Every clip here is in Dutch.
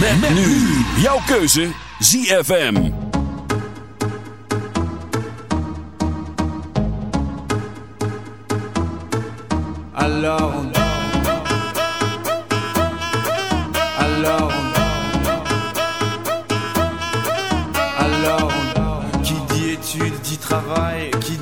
Met, met nu jouw keuze ZFM. Alors on Alors on Alors on Qui dit études dit travail Qui dit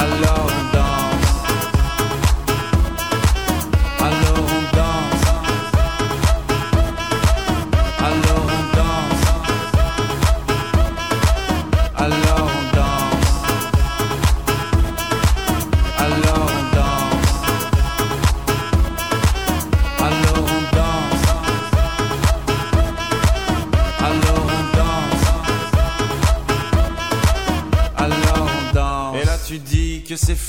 Hello.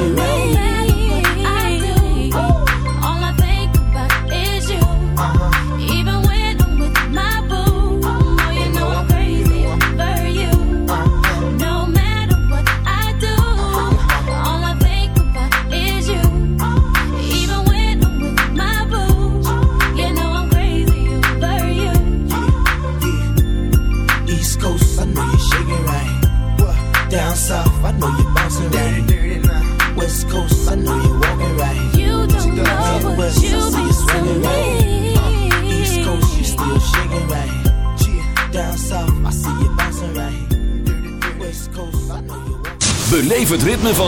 around.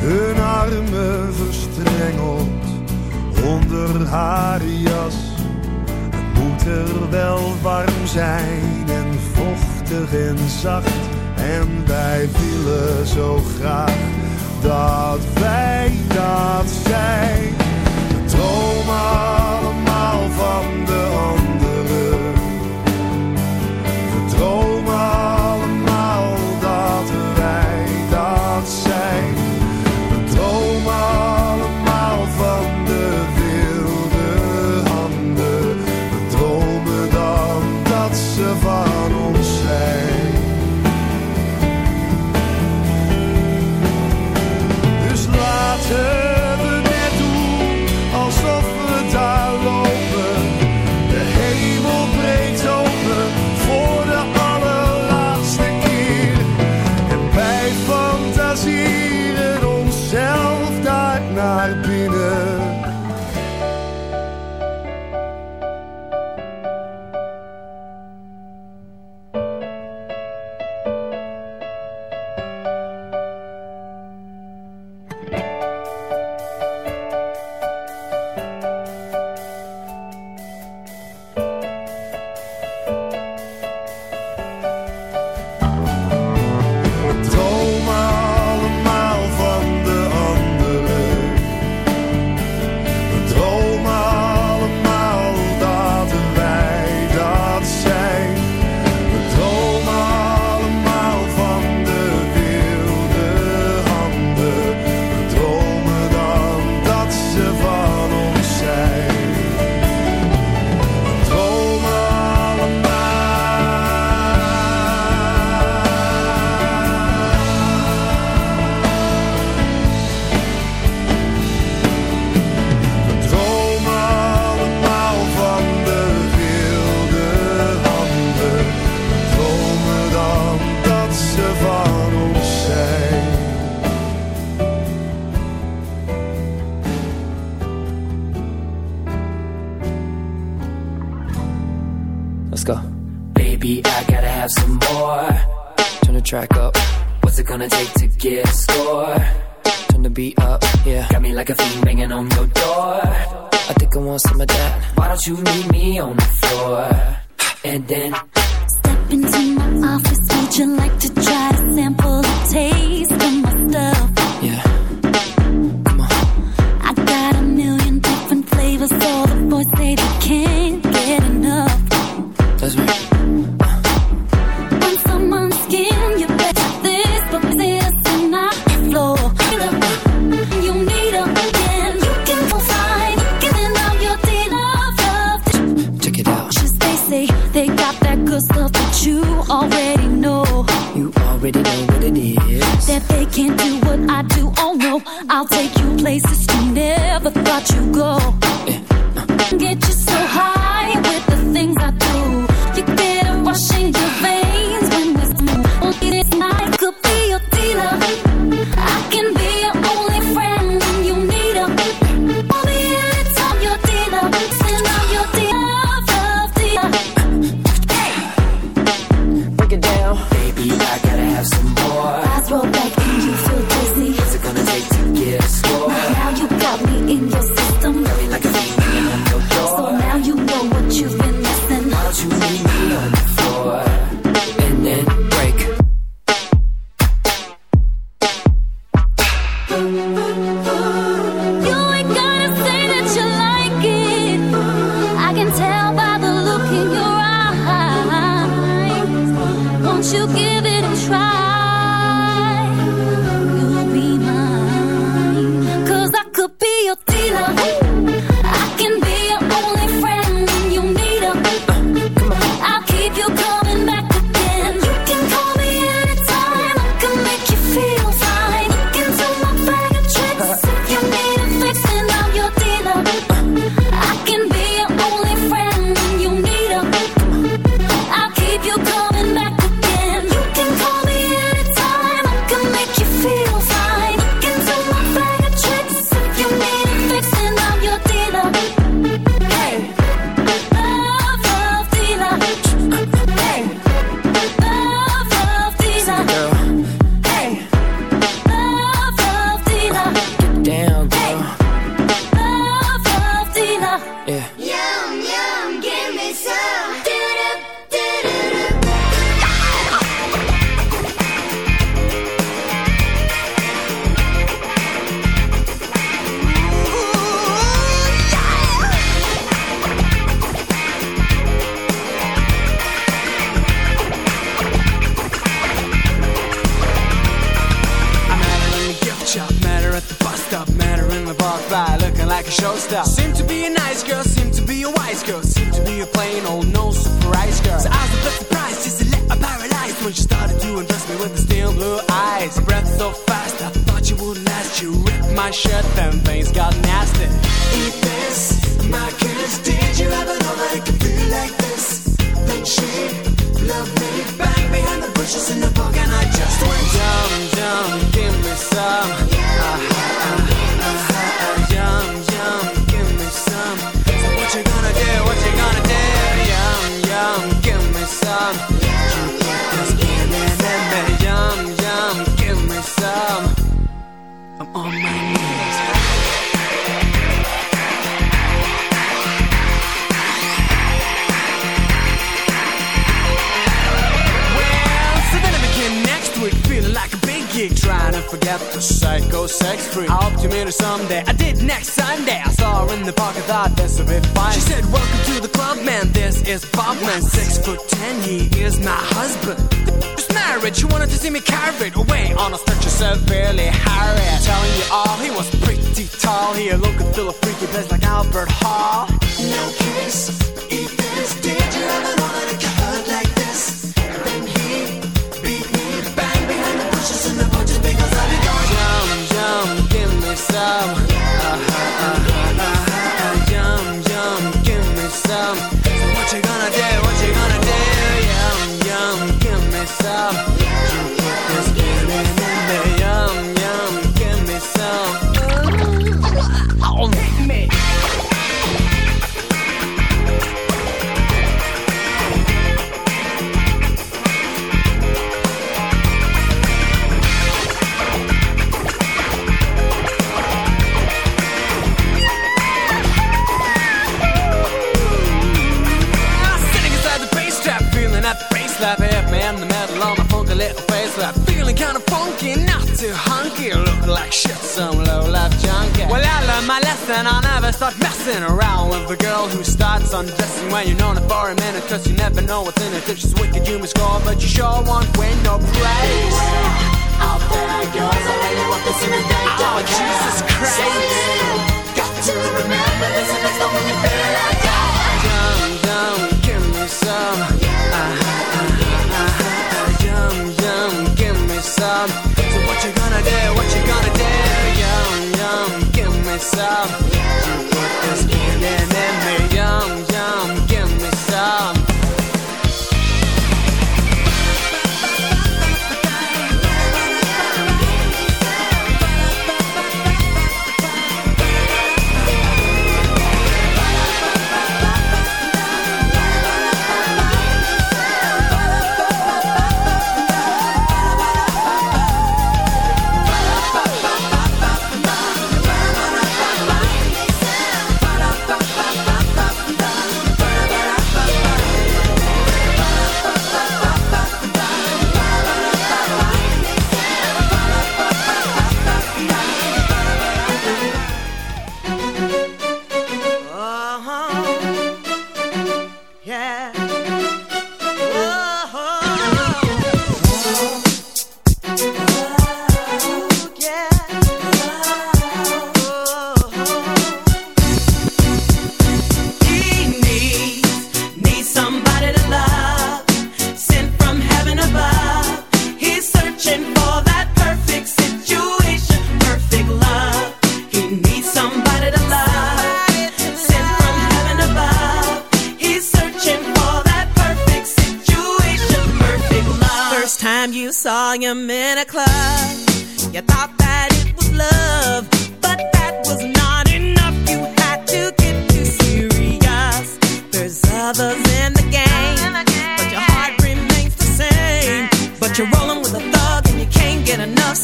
hun armen verstrengeld onder haar jas. Het moet er wel warm zijn en vochtig en zacht. En wij willen zo graag dat wij dat zijn. We dromen allemaal van de ander want some of that? Why don't you meet me on the floor? And then step into my office. Would you like to try to sample the taste of my stuff? Yeah. Come on. I got a million different flavors, so the boys say they can't. can't do what I do, oh no, I'll take you my forget the psycho sex free. I hope to meet her someday. I did next Sunday. I saw her in the park. I thought that's a bit fine. She said, "Welcome to the club, man. This is Bob, man. Six foot ten. He is my husband." This married. She wanted to see me carried away on a stretcher severely harried. Telling you all, he was pretty tall. He looked and feel a freaky place like Albert Hall. No kiss, eat this, did you ever too hunky, look like shit, some low life junkie. Well, I learned my lesson. I'll never start messing around with a girl who starts undressing when you're known her for a minute. Cause you never know what's in it. If she's wicked, you must score, but you sure won't win no praise. Out there, girls, I really want in the day. Oh, Jesus Christ. So got to remember this and next time when you feel like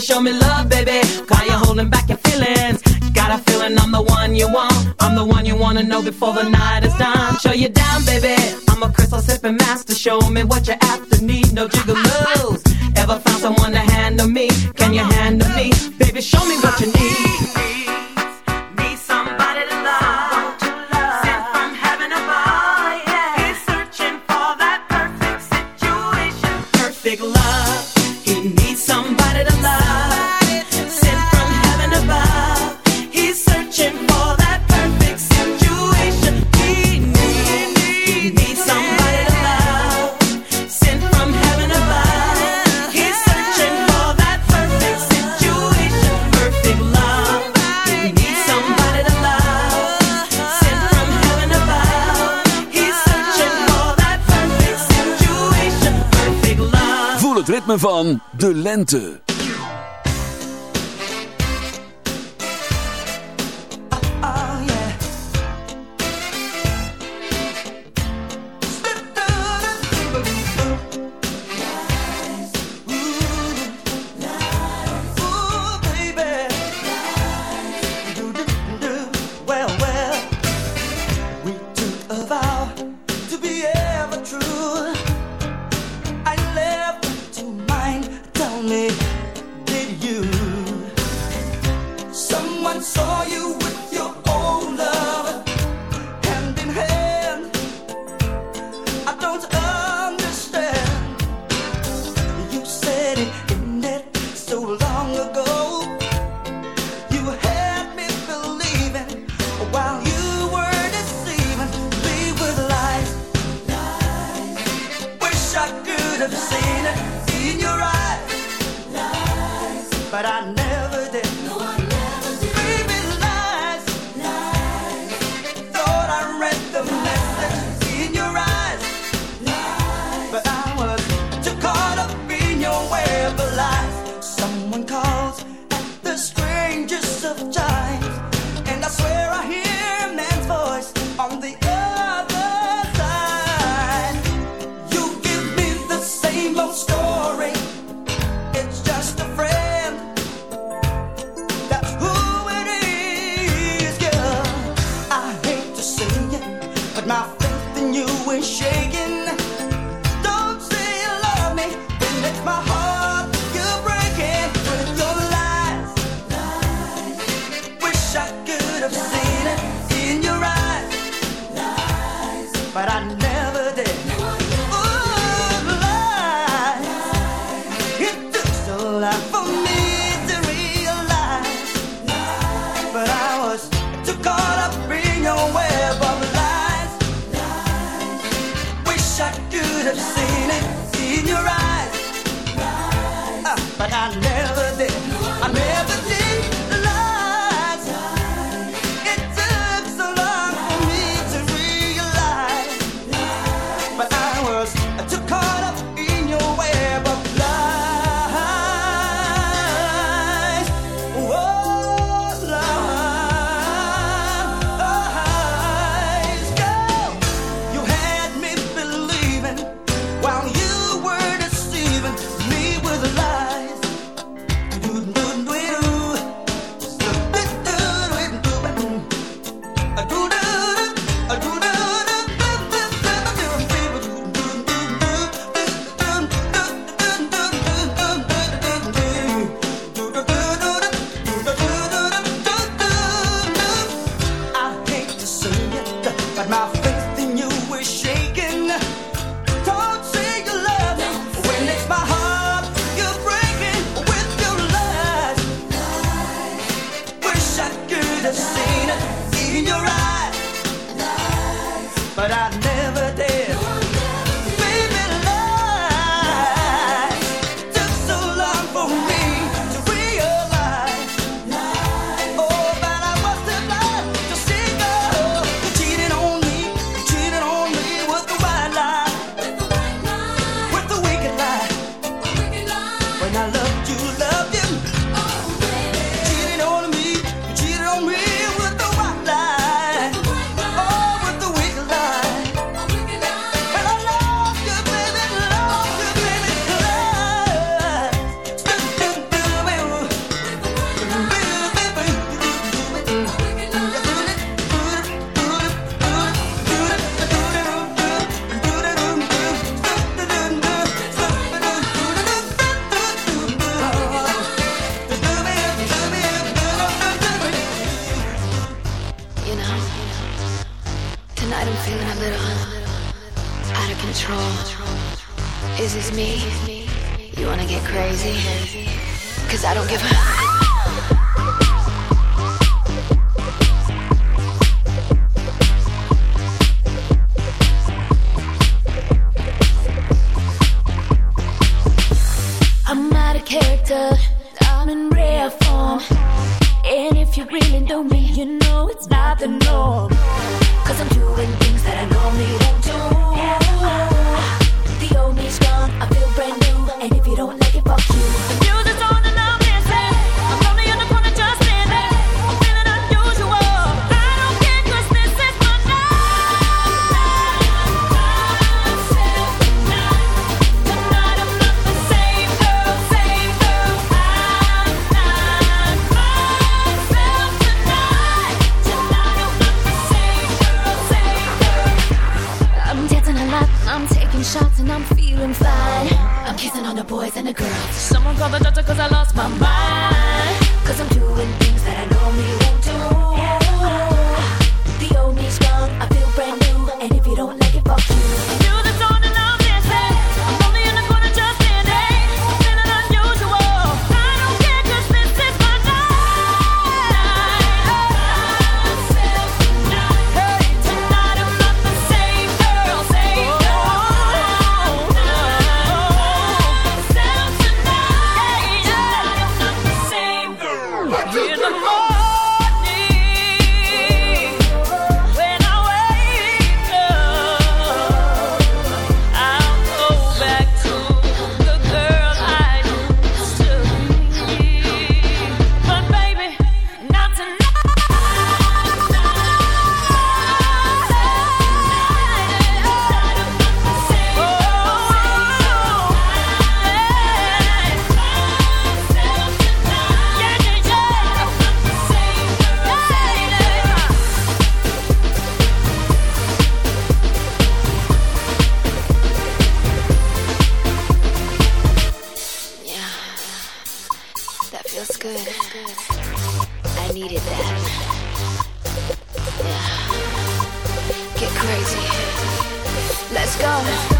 You? Show me love, baby. Why you holding back your feelings? Got a feeling I'm the one you want. I'm the one you wanna know before the night is done. Show you down, baby. I'm a crystal sipping master. Show me what you're after. Need no jiggalos. Ever found someone to van de lente. Feels good. I needed that. Yeah. Get crazy. Let's go.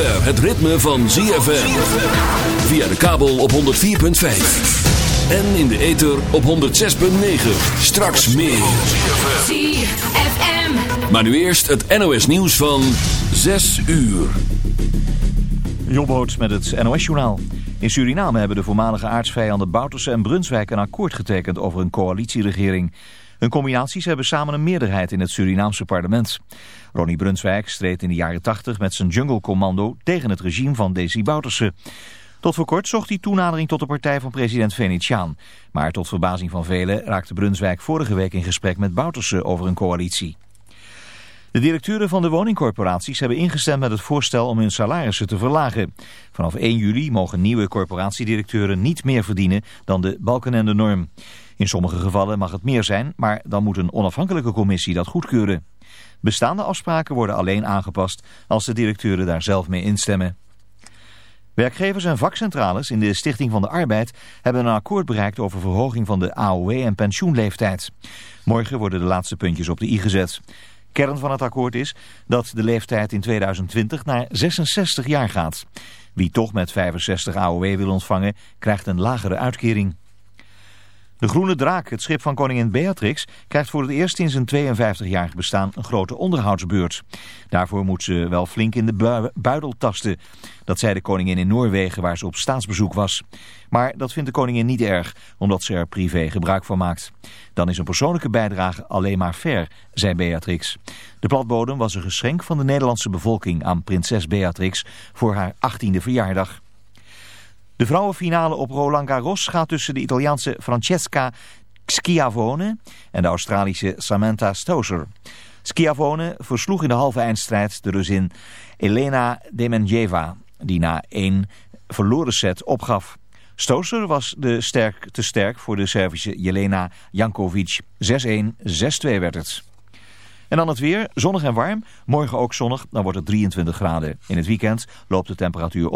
Zover het ritme van ZFM. Via de kabel op 104.5. En in de ether op 106.9. Straks meer. ZFM. Maar nu eerst het NOS nieuws van 6 uur. Jobboot met het NOS-journaal. In Suriname hebben de voormalige aardsvijanden Bouterse en Brunswijk een akkoord getekend over een coalitieregering. Hun combinaties hebben samen een meerderheid in het Surinaamse parlement. Ronnie Brunswijk streed in de jaren 80 met zijn Jungle Commando tegen het regime van Desi Bouterse. Tot voor kort zocht hij toenadering tot de partij van president Venetiaan. Maar tot verbazing van velen raakte Brunswijk vorige week in gesprek met Bouterse over een coalitie. De directeuren van de woningcorporaties hebben ingestemd met het voorstel om hun salarissen te verlagen. Vanaf 1 juli mogen nieuwe corporatiedirecteuren niet meer verdienen dan de balkenende norm. In sommige gevallen mag het meer zijn, maar dan moet een onafhankelijke commissie dat goedkeuren. Bestaande afspraken worden alleen aangepast als de directeuren daar zelf mee instemmen. Werkgevers en vakcentrales in de Stichting van de Arbeid hebben een akkoord bereikt over verhoging van de AOW en pensioenleeftijd. Morgen worden de laatste puntjes op de i gezet. Kern van het akkoord is dat de leeftijd in 2020 naar 66 jaar gaat. Wie toch met 65 AOW wil ontvangen, krijgt een lagere uitkering. De Groene Draak, het schip van koningin Beatrix, krijgt voor het eerst in zijn 52-jarig bestaan een grote onderhoudsbeurt. Daarvoor moet ze wel flink in de bui- buidel tasten. Dat zei de koningin in Noorwegen waar ze op staatsbezoek was. Maar dat vindt de koningin niet erg, omdat ze er privé gebruik van maakt. Dan is een persoonlijke bijdrage alleen maar fair, zei Beatrix. De platbodem was een geschenk van de Nederlandse bevolking aan prinses Beatrix voor haar 18e verjaardag. De vrouwenfinale op Roland Garros gaat tussen de Italiaanse Francesca Schiavone en de Australische Samantha Stosur. Schiavone versloeg in de halve eindstrijd de Rusin Elena Demenjeva, die na één verloren set opgaf. Stosur was de sterk, te sterk voor de Servische Jelena Jankovic. 6-1, 6-2 werd het. En dan het weer, zonnig en warm. Morgen ook zonnig, dan wordt het 23 graden. In het weekend loopt de temperatuur op.